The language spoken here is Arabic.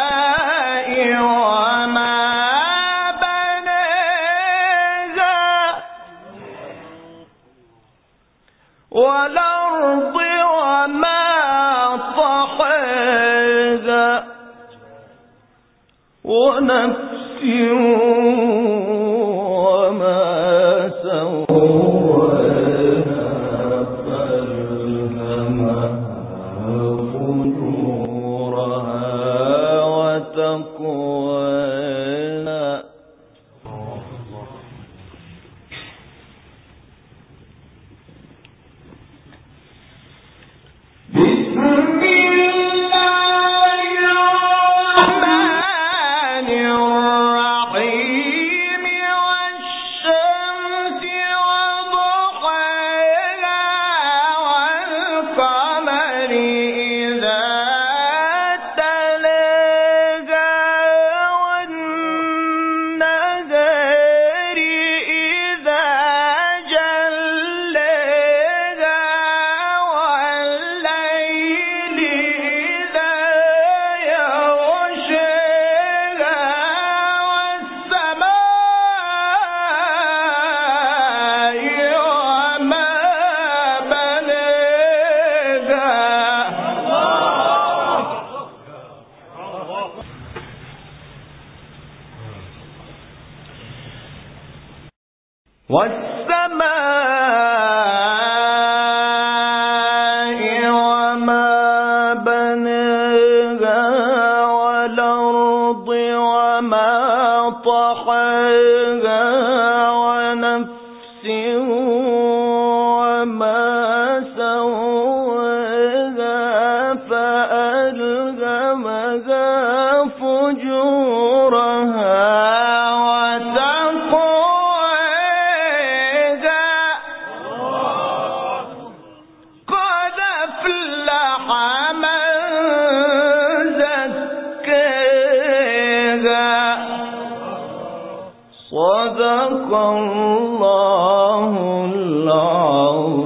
والسماء وما بناها والأرض وما طحاها ونفس وما سواها فألهمها فجورها والسماء وما بناها والأرض وما طحاها ونفس وما سواها فألهمها فجورها صدق الله العظيم.